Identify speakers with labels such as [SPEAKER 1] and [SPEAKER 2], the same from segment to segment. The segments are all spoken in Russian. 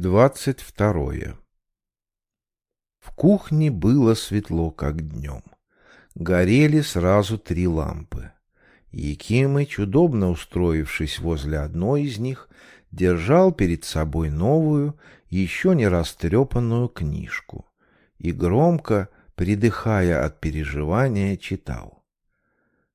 [SPEAKER 1] Двадцать второе. В кухне было светло, как днем. Горели сразу три лампы. Якимыч, удобно устроившись возле одной из них, держал перед собой новую, еще не растрепанную книжку и громко, придыхая от переживания, читал.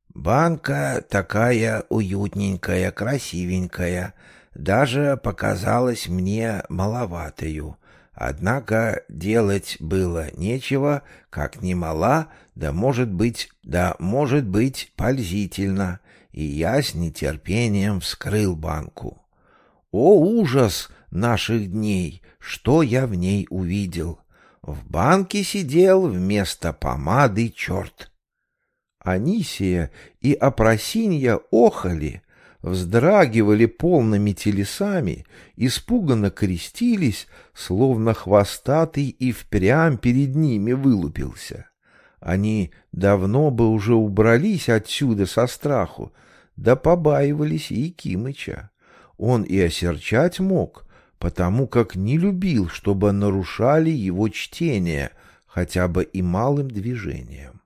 [SPEAKER 2] «Банка такая уютненькая, красивенькая, даже показалась мне маловатою. Однако делать было нечего, как ни мала, да может быть, да может быть пользительно, и я с нетерпением вскрыл банку. О, ужас наших дней! Что я в ней увидел? В банке сидел вместо помады черт.
[SPEAKER 1] Анисия и Опросинья охали, вздрагивали полными телесами, испуганно крестились, словно хвостатый и впрямь перед ними вылупился. Они давно бы уже убрались отсюда со страху, да побаивались и Кимыча. Он и осерчать мог, потому как не любил, чтобы нарушали его чтение хотя бы и малым движением.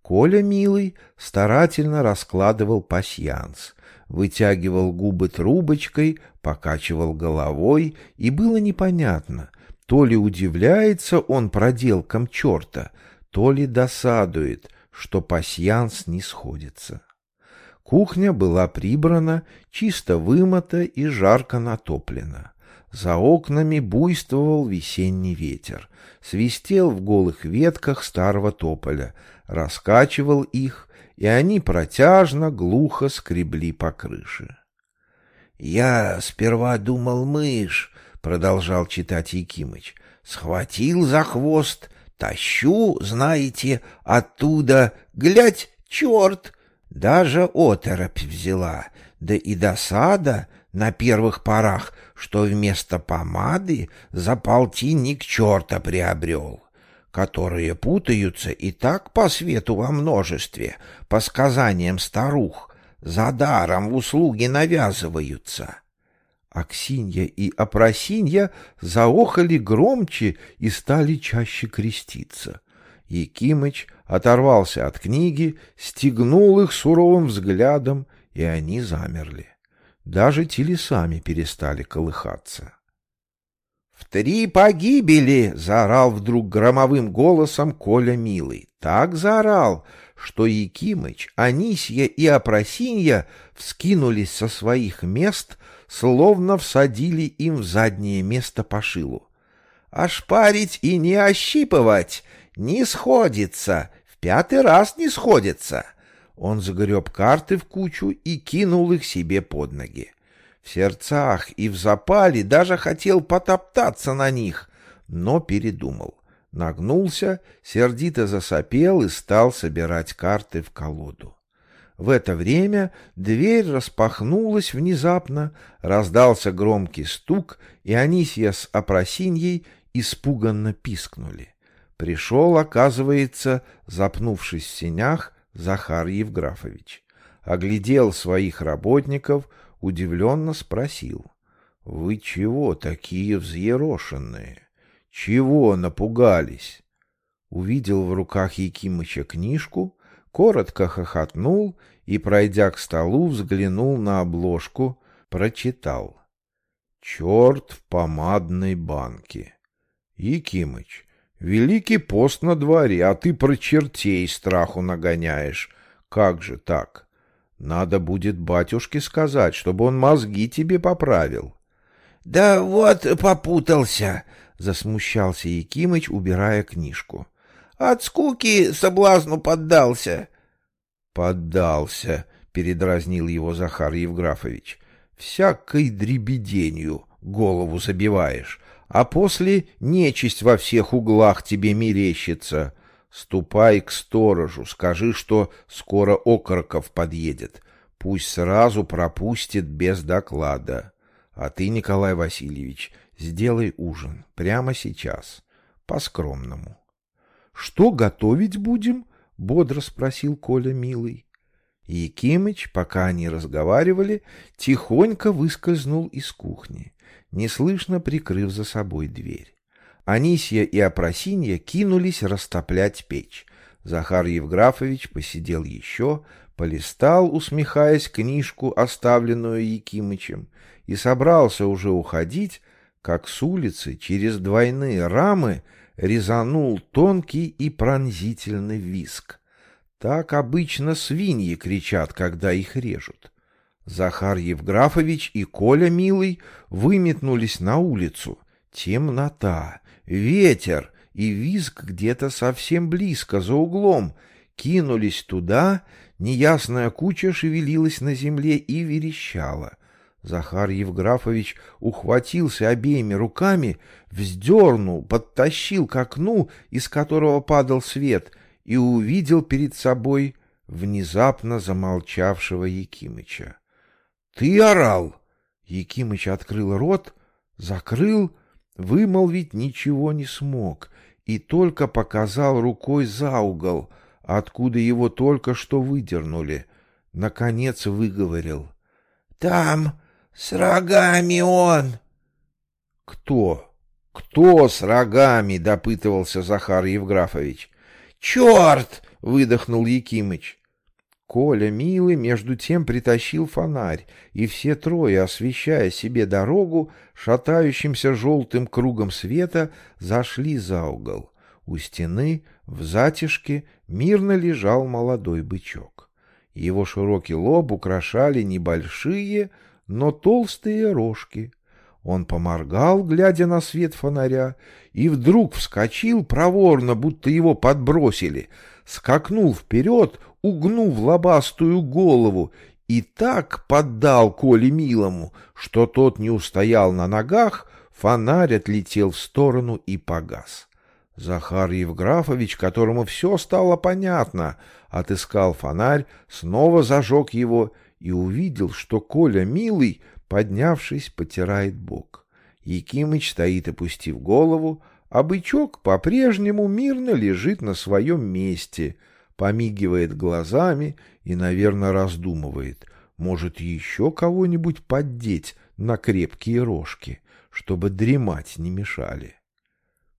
[SPEAKER 1] Коля, милый, старательно раскладывал пасьянс, вытягивал губы трубочкой, покачивал головой, и было непонятно, то ли удивляется он проделкам черта, то ли досадует, что пасьянс не сходится. Кухня была прибрана, чисто вымыта и жарко натоплена. За окнами буйствовал весенний ветер, свистел в голых ветках старого тополя, раскачивал их, и они протяжно, глухо скребли по крыше.
[SPEAKER 2] «Я сперва думал мышь», — продолжал читать Якимыч, — «схватил за хвост, тащу, знаете, оттуда, глядь, черт, даже оторопь взяла, да и досада на первых порах, что вместо помады за полтинник черта приобрел» которые путаются и так по свету во множестве, по сказаниям старух, за даром в услуги навязываются.
[SPEAKER 1] Аксинья и Опросинья заохали громче и стали чаще креститься. Якимыч оторвался от книги, стегнул их суровым взглядом, и они замерли. Даже телесами перестали колыхаться.
[SPEAKER 2] «В три погибели!» — заорал вдруг громовым голосом Коля Милый. Так заорал, что Якимыч, Анисья и Опросинья вскинулись со своих мест, словно всадили им в заднее место по шилу. «Ошпарить и не ощипывать! Не сходится! В пятый раз не сходится!» Он загреб карты в кучу и кинул их себе под ноги в сердцах и в запале даже хотел потоптаться на них, но передумал. Нагнулся, сердито засопел и стал собирать карты в колоду. В это время дверь распахнулась внезапно, раздался громкий стук, и Анисья с Опросиньей испуганно пискнули. Пришел, оказывается, запнувшись в сенях, Захар Евграфович. Оглядел своих работников — удивленно спросил. — Вы чего такие взъерошенные? Чего напугались? Увидел в руках Якимыча книжку, коротко хохотнул и, пройдя к столу, взглянул на обложку, прочитал. «Черт в помадной банке». «Якимыч, великий пост на дворе, а ты про чертей страху нагоняешь. Как же так?» Надо будет батюшке сказать, чтобы он мозги тебе поправил. — Да вот попутался, —
[SPEAKER 1] засмущался Якимыч, убирая книжку.
[SPEAKER 2] — От скуки соблазну поддался.
[SPEAKER 1] — Поддался, — передразнил его Захар Евграфович. — Всякой дребеденью голову забиваешь, а после нечисть во всех углах тебе мерещится. Ступай к сторожу, скажи, что скоро Окороков подъедет. Пусть сразу пропустит без доклада. А ты, Николай Васильевич, сделай ужин прямо сейчас, по-скромному. — Что готовить будем? — бодро спросил Коля милый. Якимыч, пока они разговаривали, тихонько выскользнул из кухни, неслышно прикрыв за собой дверь. Анисья и Опросинья кинулись растоплять печь. Захар Евграфович посидел еще, полистал, усмехаясь, книжку, оставленную Якимычем, и собрался уже уходить, как с улицы через двойные рамы резанул тонкий и пронзительный виск. Так обычно свиньи кричат, когда их режут. Захар Евграфович и Коля Милый выметнулись на улицу. Темнота, ветер и визг где-то совсем близко, за углом. Кинулись туда, неясная куча шевелилась на земле и верещала. Захар Евграфович ухватился обеими руками, вздернул, подтащил к окну, из которого падал свет, и увидел перед собой внезапно замолчавшего Якимыча. — Ты орал! Якимыч открыл рот, закрыл, вымолвить ничего не смог и только показал рукой за угол, откуда его только что выдернули. Наконец выговорил. — Там с рогами он! — Кто? Кто с рогами? — допытывался Захар Евграфович. «Черт!» — выдохнул Якимыч. Коля, милый, между тем притащил фонарь, и все трое, освещая себе дорогу, шатающимся желтым кругом света, зашли за угол. У стены, в затишке, мирно лежал молодой бычок. Его широкий лоб украшали небольшие, но толстые рожки. Он поморгал, глядя на свет фонаря, и вдруг вскочил проворно, будто его подбросили, скакнул вперед, угнув лобастую голову, и так поддал Коле Милому, что тот не устоял на ногах, фонарь отлетел в сторону и погас. Захар Евграфович, которому все стало понятно, отыскал фонарь, снова зажег его и увидел, что Коля Милый поднявшись, потирает бок. Якимыч стоит, опустив голову, а бычок по-прежнему мирно лежит на своем месте, помигивает глазами и, наверное, раздумывает, может еще кого-нибудь поддеть на крепкие рожки, чтобы дремать не мешали.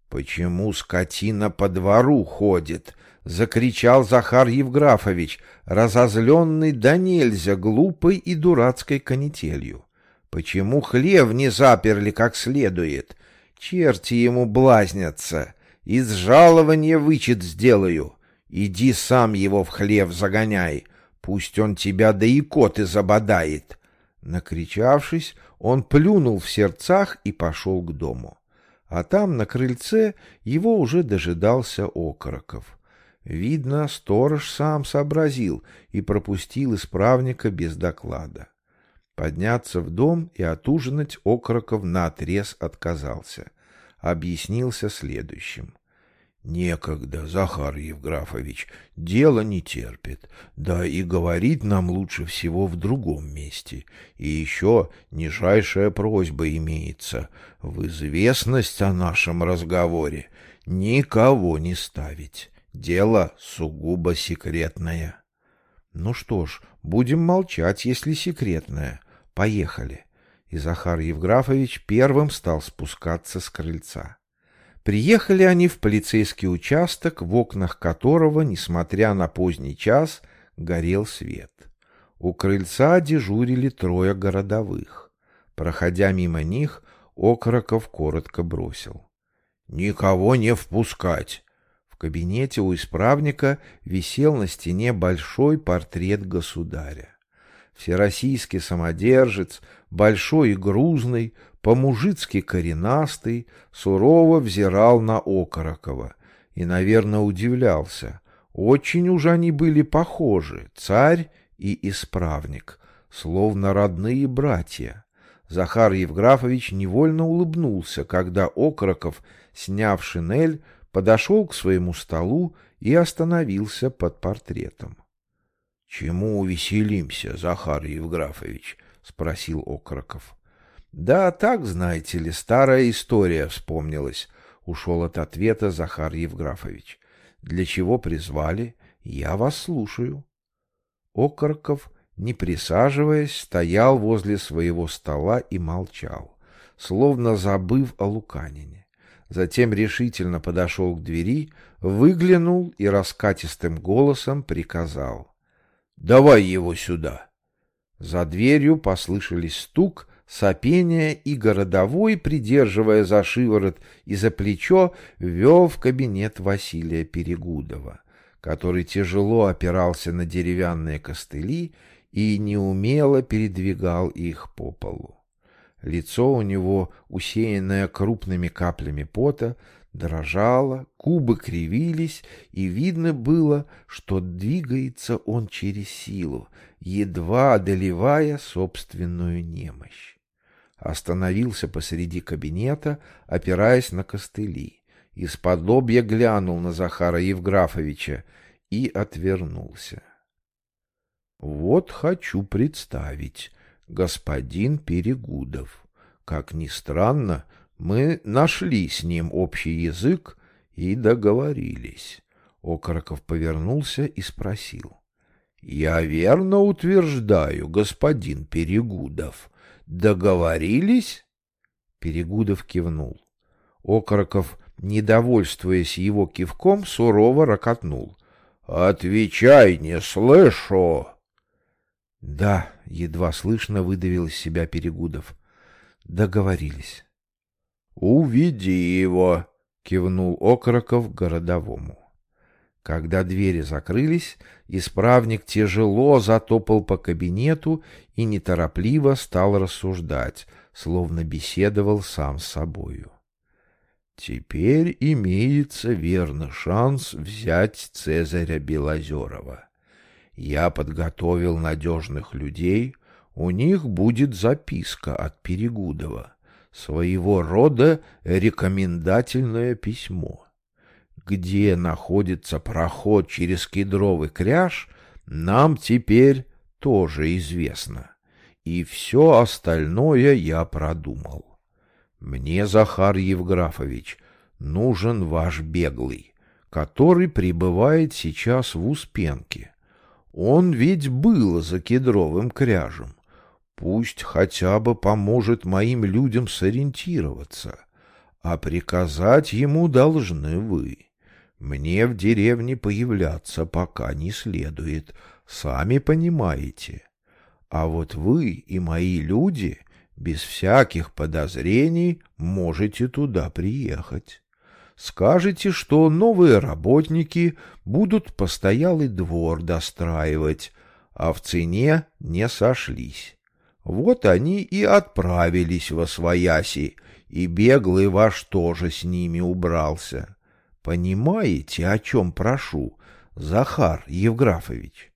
[SPEAKER 1] «Почему скотина по двору ходит?» — закричал Захар Евграфович, разозленный до нельзя глупой и дурацкой канителью. Почему хлев не заперли как следует? Черти ему блазнятся. Из жалования вычет сделаю. Иди сам его в хлев загоняй. Пусть он тебя да и коты забодает. Накричавшись, он плюнул в сердцах и пошел к дому. А там, на крыльце, его уже дожидался окороков. Видно, сторож сам сообразил и пропустил исправника без доклада. Подняться в дом и отужинать окороков наотрез отказался. Объяснился следующим. «Некогда, Захар Евграфович, дело не терпит. Да и говорить нам лучше всего в другом месте. И еще нижайшая просьба имеется. В известность о нашем разговоре никого не ставить. Дело сугубо секретное». «Ну что ж, будем молчать, если секретное. Поехали. И Захар Евграфович первым стал спускаться с крыльца. Приехали они в полицейский участок, в окнах которого, несмотря на поздний час, горел свет. У крыльца дежурили трое городовых. Проходя мимо них, Окроков коротко бросил. «Никого не впускать!» В кабинете у исправника висел на стене большой портрет государя всероссийский самодержец, большой и грузный, по-мужицки коренастый, сурово взирал на Окорокова и, наверное, удивлялся. Очень уж они были похожи, царь и исправник, словно родные братья. Захар Евграфович невольно улыбнулся, когда Окороков, сняв шинель, подошел к своему столу и остановился под портретом. Чему веселимся, Захар Евграфович? спросил Окроков. Да так, знаете ли, старая история вспомнилась, ушел от ответа Захар Евграфович. Для чего призвали? Я вас слушаю. Окороков, не присаживаясь, стоял возле своего стола и молчал, словно забыв о Луканине. Затем решительно подошел к двери, выглянул и раскатистым голосом приказал. — Давай его сюда. За дверью послышались стук, сопение, и городовой, придерживая за шиворот и за плечо, вел в кабинет Василия Перегудова, который тяжело опирался на деревянные костыли и неумело передвигал их по полу. Лицо у него, усеянное крупными каплями пота, дрожало, губы кривились, и видно было, что двигается он через силу, едва одолевая собственную немощь. Остановился посреди кабинета, опираясь на костыли. Из-под лобья глянул на Захара Евграфовича и отвернулся. Вот хочу представить, господин Перегудов. Как ни странно, мы нашли с ним общий язык и договорились. Окороков повернулся и спросил. — Я верно утверждаю, господин Перегудов. Договорились? Перегудов кивнул. Окороков, недовольствуясь его кивком, сурово ракотнул. — Отвечай, не слышу! — Да, — едва слышно выдавил из себя Перегудов. — Договорились. — Уведи его, — кивнул Окороков городовому. Когда двери закрылись, исправник тяжело затопал по кабинету и неторопливо стал рассуждать, словно беседовал сам с собою. Теперь имеется верно шанс взять Цезаря Белозерова. Я подготовил надежных людей, у них будет записка от Перегудова, своего рода рекомендательное письмо. Где находится проход через кедровый кряж, нам теперь тоже известно. И все остальное я продумал. Мне, Захар Евграфович, нужен ваш беглый, который пребывает сейчас в Успенке. Он ведь был за кедровым кряжем. Пусть хотя бы поможет моим людям сориентироваться, а приказать ему должны вы. Мне в деревне появляться пока не следует, сами понимаете. А вот вы и мои люди без всяких подозрений можете туда приехать. Скажете, что новые работники будут постоялый двор достраивать, а в цене не сошлись. Вот они и отправились во свояси, и беглый ваш тоже с ними убрался. Понимаете, о чем прошу, Захар Евграфович?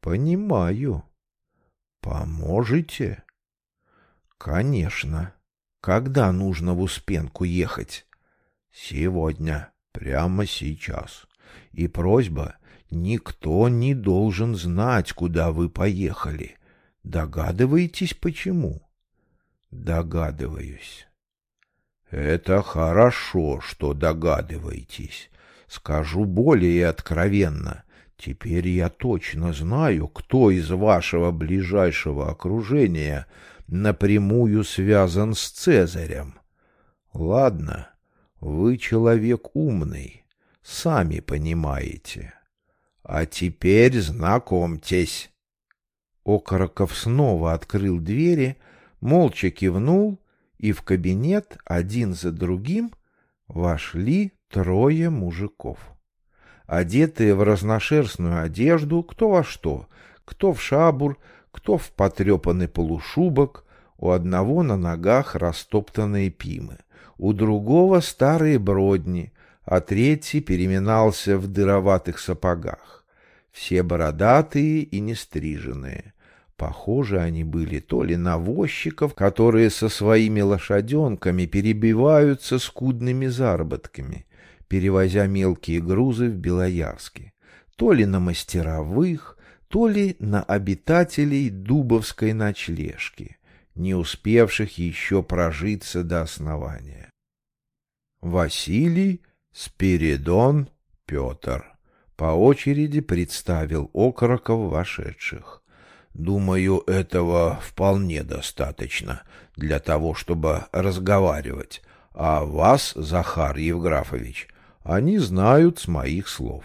[SPEAKER 1] Понимаю. Поможете? Конечно. Когда нужно в Успенку ехать? Сегодня, прямо сейчас. И просьба, никто не должен знать, куда вы поехали. Догадываетесь, почему? Догадываюсь. Это хорошо, что догадываетесь. Скажу более откровенно. Теперь я точно знаю, кто из вашего ближайшего окружения напрямую связан с Цезарем. Ладно, вы человек умный, сами понимаете. А теперь знакомьтесь. Окороков снова открыл двери, молча кивнул, и в кабинет один за другим вошли трое мужиков. Одетые в разношерстную одежду, кто во что, кто в шабур, кто в потрепанный полушубок, у одного на ногах растоптанные пимы, у другого старые бродни, а третий переминался в дыроватых сапогах. Все бородатые и нестриженные. Похожи они были то ли на возчиков, которые со своими лошаденками перебиваются скудными заработками, перевозя мелкие грузы в Белоярске, то ли на мастеровых, то ли на обитателей Дубовской ночлежки, не успевших еще прожиться до основания. Василий, Спиридон, Петр. По очереди представил окороков вошедших. Думаю, этого вполне достаточно для того, чтобы разговаривать. А вас, Захар Евграфович, они знают с моих слов.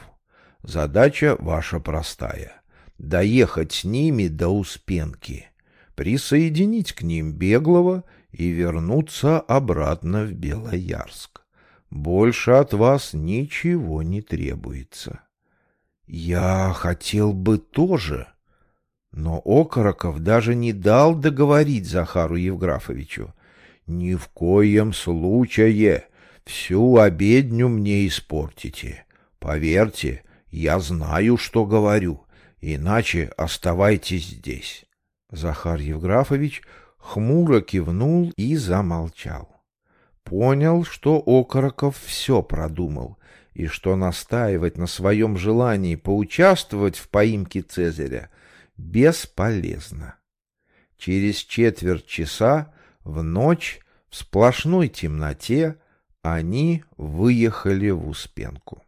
[SPEAKER 1] Задача ваша простая — доехать с ними до Успенки, присоединить к ним Беглого и вернуться обратно в Белоярск. Больше от вас ничего не требуется. Я хотел бы тоже... Но Окороков даже не дал договорить Захару Евграфовичу. «Ни в коем случае всю обедню мне испортите. Поверьте, я знаю, что говорю, иначе оставайтесь здесь». Захар Евграфович хмуро кивнул и замолчал. Понял, что Окороков все продумал, и что настаивать на своем желании поучаствовать в поимке Цезаря бесполезно. Через четверть часа в ночь в сплошной темноте они выехали в Успенку.